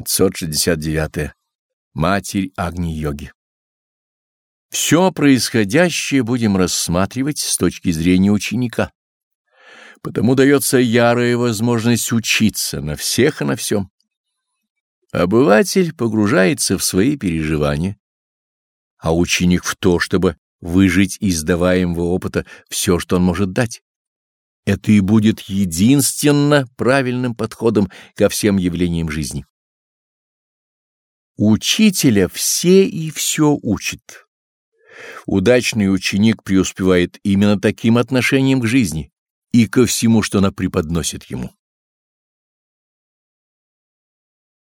569. Матерь Агни-йоги. Все происходящее будем рассматривать с точки зрения ученика. Потому дается ярая возможность учиться на всех и на всем. Обыватель погружается в свои переживания, а ученик в то, чтобы выжить из даваемого опыта все, что он может дать. Это и будет единственно правильным подходом ко всем явлениям жизни. Учителя все и все учит. Удачный ученик преуспевает именно таким отношением к жизни и ко всему, что она преподносит ему.